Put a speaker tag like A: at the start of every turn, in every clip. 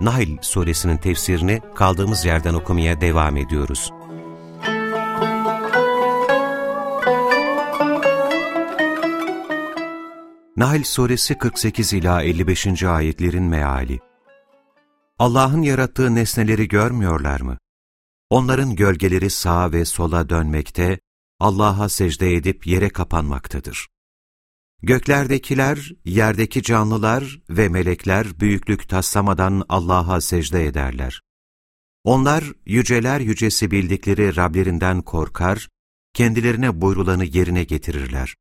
A: Nahl suresinin tefsirini kaldığımız yerden okumaya devam ediyoruz. Nahl suresi 48 ila 55. ayetlerin meali. Allah'ın yarattığı nesneleri görmüyorlar mı? Onların gölgeleri sağa ve sola dönmekte, Allah'a secde edip yere kapanmaktadır. Göklerdekiler, yerdeki canlılar ve melekler büyüklük taslamadan Allah'a secde ederler. Onlar yüceler yücesi bildikleri Rablerinden korkar, kendilerine buyrulanı yerine getirirler.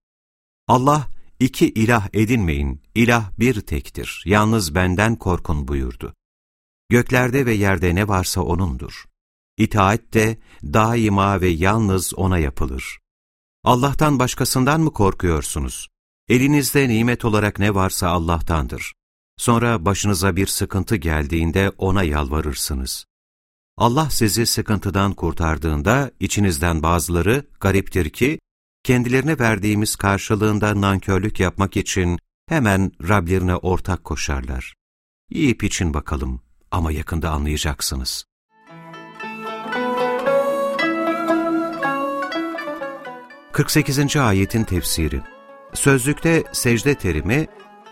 A: Allah, iki ilah edinmeyin, ilah bir tektir, yalnız benden korkun buyurdu. Göklerde ve yerde ne varsa O'nundur. İtaat de daima ve yalnız O'na yapılır. Allah'tan başkasından mı korkuyorsunuz? Elinizde nimet olarak ne varsa Allah'tandır. Sonra başınıza bir sıkıntı geldiğinde O'na yalvarırsınız. Allah sizi sıkıntıdan kurtardığında içinizden bazıları gariptir ki, kendilerine verdiğimiz karşılığında nankörlük yapmak için hemen Rablerine ortak koşarlar. Yiyip için bakalım ama yakında anlayacaksınız. Kırk sekizinci ayetin tefsiri Sözlükte secde terimi,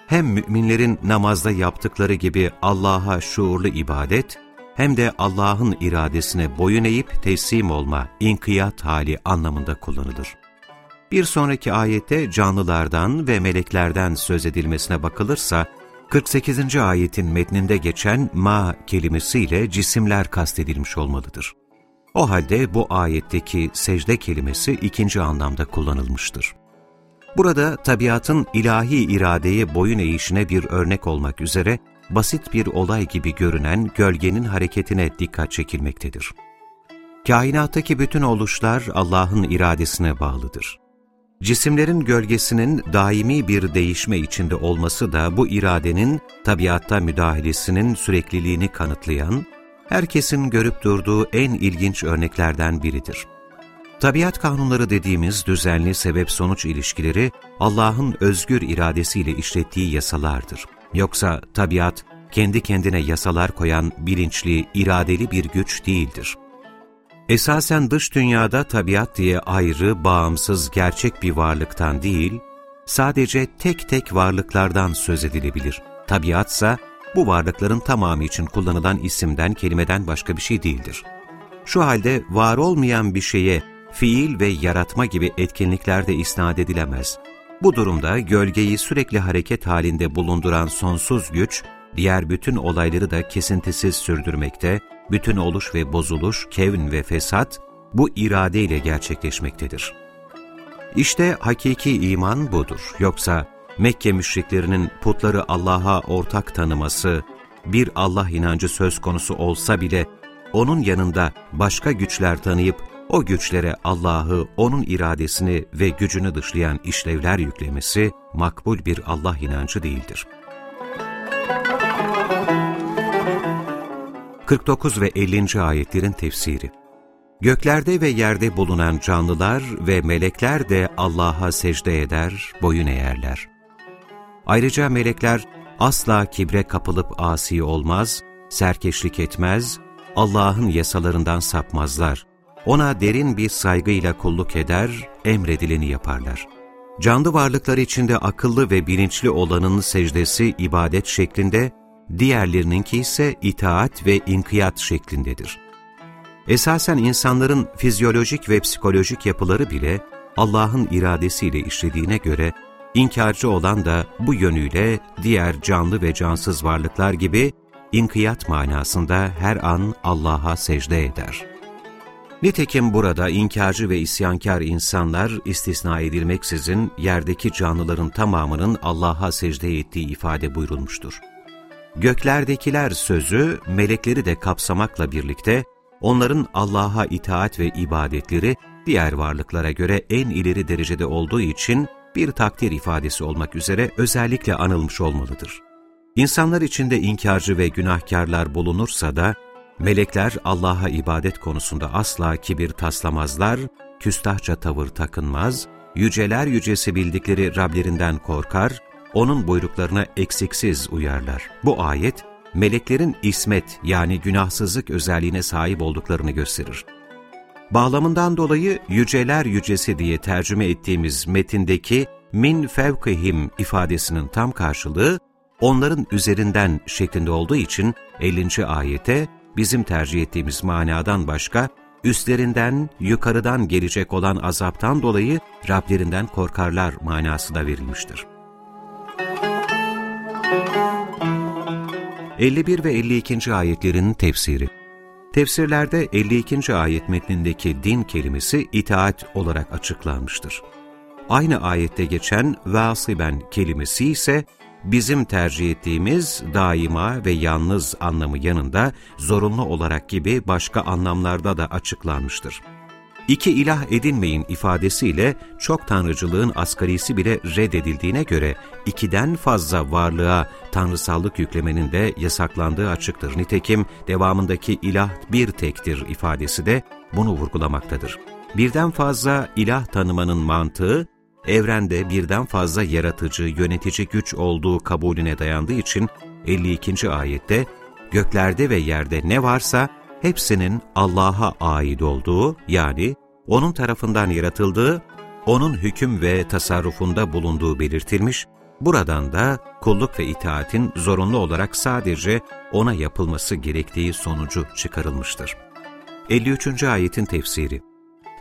A: hem müminlerin namazda yaptıkları gibi Allah'a şuurlu ibadet, hem de Allah'ın iradesine boyun eğip teslim olma, inkiyat hali anlamında kullanılır. Bir sonraki ayette canlılardan ve meleklerden söz edilmesine bakılırsa, 48. ayetin metninde geçen ma kelimesiyle cisimler kastedilmiş olmalıdır. O halde bu ayetteki secde kelimesi ikinci anlamda kullanılmıştır. Burada tabiatın ilahi iradeye boyun eğişine bir örnek olmak üzere basit bir olay gibi görünen gölgenin hareketine dikkat çekilmektedir. Kainattaki bütün oluşlar Allah'ın iradesine bağlıdır. Cisimlerin gölgesinin daimi bir değişme içinde olması da bu iradenin tabiatta müdahalesinin sürekliliğini kanıtlayan, herkesin görüp durduğu en ilginç örneklerden biridir. Tabiat kanunları dediğimiz düzenli sebep-sonuç ilişkileri Allah'ın özgür iradesiyle işlettiği yasalardır. Yoksa tabiat kendi kendine yasalar koyan bilinçli, iradeli bir güç değildir. Esasen dış dünyada tabiat diye ayrı, bağımsız, gerçek bir varlıktan değil, sadece tek tek varlıklardan söz edilebilir. Tabiatsa bu varlıkların tamamı için kullanılan isimden, kelimeden başka bir şey değildir. Şu halde var olmayan bir şeye fiil ve yaratma gibi etkinliklerde isnat edilemez. Bu durumda gölgeyi sürekli hareket halinde bulunduran sonsuz güç, diğer bütün olayları da kesintisiz sürdürmekte, bütün oluş ve bozuluş, kevn ve fesat bu iradeyle gerçekleşmektedir. İşte hakiki iman budur. Yoksa Mekke müşriklerinin putları Allah'a ortak tanıması, bir Allah inancı söz konusu olsa bile onun yanında başka güçler tanıyıp o güçlere Allah'ı, O'nun iradesini ve gücünü dışlayan işlevler yüklemesi makbul bir Allah inancı değildir. 49 ve 50. ayetlerin tefsiri Göklerde ve yerde bulunan canlılar ve melekler de Allah'a secde eder, boyun eğerler. Ayrıca melekler asla kibre kapılıp asi olmaz, serkeşlik etmez, Allah'ın yasalarından sapmazlar ona derin bir saygıyla kulluk eder, emredileni yaparlar. Canlı varlıklar içinde akıllı ve bilinçli olanın secdesi ibadet şeklinde, diğerlerininki ise itaat ve inkiyat şeklindedir. Esasen insanların fizyolojik ve psikolojik yapıları bile Allah'ın iradesiyle işlediğine göre, inkarcı olan da bu yönüyle diğer canlı ve cansız varlıklar gibi inkiyat manasında her an Allah'a secde eder.'' Nitekim burada inkarcı ve isyankar insanlar istisna edilmeksizin yerdeki canlıların tamamının Allah'a secde ettiği ifade buyurulmuştur. Göklerdekiler sözü melekleri de kapsamakla birlikte onların Allah'a itaat ve ibadetleri diğer varlıklara göre en ileri derecede olduğu için bir takdir ifadesi olmak üzere özellikle anılmış olmalıdır. İnsanlar içinde inkarcı ve günahkarlar bulunursa da, melekler Allah'a ibadet konusunda asla kibir taslamazlar, küstahça tavır takınmaz, yüceler yücesi bildikleri Rablerinden korkar, onun buyruklarına eksiksiz uyarlar. Bu ayet, meleklerin ismet yani günahsızlık özelliğine sahip olduklarını gösterir. Bağlamından dolayı yüceler yücesi diye tercüme ettiğimiz metindeki min fevkihim ifadesinin tam karşılığı onların üzerinden şeklinde olduğu için 50. ayete bizim tercih ettiğimiz manadan başka üstlerinden, yukarıdan gelecek olan azaptan dolayı Rablerinden korkarlar manasına verilmiştir. 51 ve 52. ayetlerin tefsiri Tefsirlerde 52. ayet metnindeki din kelimesi itaat olarak açıklanmıştır. Aynı ayette geçen vasiben kelimesi ise bizim tercih ettiğimiz daima ve yalnız anlamı yanında zorunlu olarak gibi başka anlamlarda da açıklanmıştır. İki ilah edinmeyin ifadesiyle çok tanrıcılığın asgarisi bile reddedildiğine göre ikiden fazla varlığa tanrısallık yüklemenin de yasaklandığı açıktır. Nitekim devamındaki ilah bir tektir ifadesi de bunu vurgulamaktadır. Birden fazla ilah tanımanın mantığı, evrende birden fazla yaratıcı, yönetici güç olduğu kabulüne dayandığı için 52. ayette göklerde ve yerde ne varsa hepsinin Allah'a ait olduğu yani O'nun tarafından yaratıldığı, O'nun hüküm ve tasarrufunda bulunduğu belirtilmiş, buradan da kulluk ve itaatin zorunlu olarak sadece O'na yapılması gerektiği sonucu çıkarılmıştır. 53. ayetin tefsiri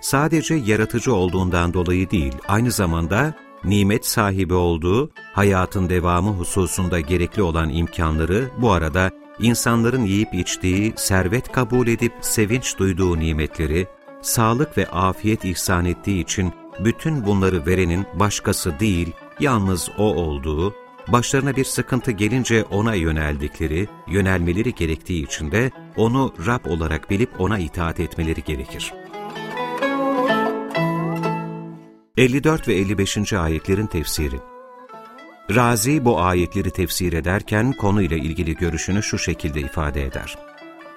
A: Sadece yaratıcı olduğundan dolayı değil, aynı zamanda nimet sahibi olduğu, hayatın devamı hususunda gerekli olan imkanları bu arada insanların yiyip içtiği, servet kabul edip sevinç duyduğu nimetleri, sağlık ve afiyet ihsan ettiği için bütün bunları verenin başkası değil, yalnız O olduğu, başlarına bir sıkıntı gelince O'na yöneldikleri, yönelmeleri gerektiği için de O'nu Rab olarak bilip O'na itaat etmeleri gerekir. 54 ve 55. ayetlerin tefsiri Razi bu ayetleri tefsir ederken konuyla ilgili görüşünü şu şekilde ifade eder.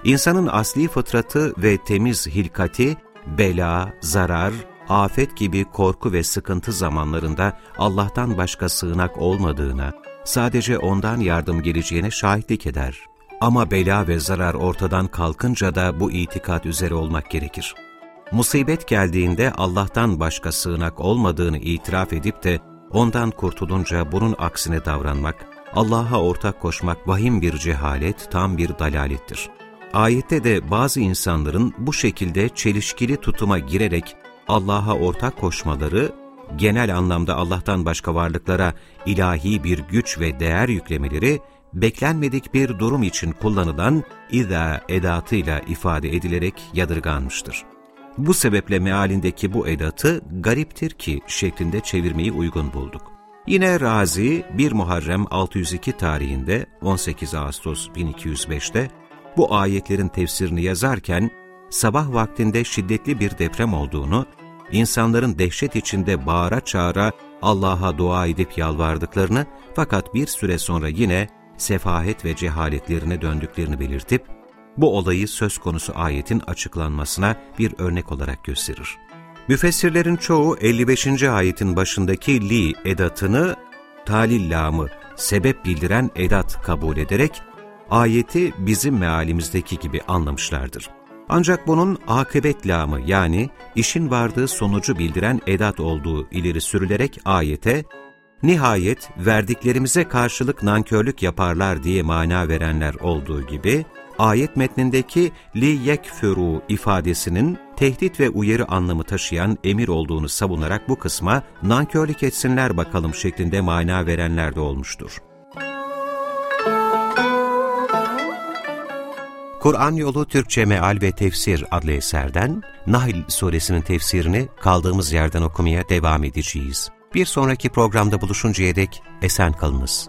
A: İnsanın asli fıtratı ve temiz hilkati, bela, zarar, afet gibi korku ve sıkıntı zamanlarında Allah'tan başka sığınak olmadığına, sadece O'ndan yardım geleceğine şahitlik eder. Ama bela ve zarar ortadan kalkınca da bu itikat üzere olmak gerekir. Musibet geldiğinde Allah'tan başka sığınak olmadığını itiraf edip de ondan kurtulunca bunun aksine davranmak, Allah'a ortak koşmak vahim bir cehalet, tam bir dalalettir. Ayette de bazı insanların bu şekilde çelişkili tutuma girerek Allah'a ortak koşmaları, genel anlamda Allah'tan başka varlıklara ilahi bir güç ve değer yüklemeleri, beklenmedik bir durum için kullanılan ida edatıyla ifade edilerek yadırganmıştır. Bu sebeple mealindeki bu edatı gariptir ki şeklinde çevirmeyi uygun bulduk. Yine Razi 1 Muharrem 602 tarihinde 18 Ağustos 1205'te bu ayetlerin tefsirini yazarken sabah vaktinde şiddetli bir deprem olduğunu, insanların dehşet içinde bağıra çağıra Allah'a dua edip yalvardıklarını fakat bir süre sonra yine sefahet ve cehaletlerine döndüklerini belirtip, bu olayı söz konusu ayetin açıklanmasına bir örnek olarak gösterir. Müfessirlerin çoğu 55. ayetin başındaki li edatını talil lamı, sebep bildiren edat kabul ederek ayeti bizim mealimizdeki gibi anlamışlardır. Ancak bunun akıbet lamı yani işin vardığı sonucu bildiren edat olduğu ileri sürülerek ayete, nihayet verdiklerimize karşılık nankörlük yaparlar diye mana verenler olduğu gibi, ayet metnindeki li yekfuru ifadesinin tehdit ve uyarı anlamı taşıyan emir olduğunu savunarak bu kısma nankörlük etsinler bakalım şeklinde mana verenler de olmuştur. Kur'an Yolu Türkçe Meal ve Tefsir adlı eserden Nahl suresinin tefsirini kaldığımız yerden okumaya devam edeceğiz. Bir sonraki programda buluşuncaya dek esen kalınız.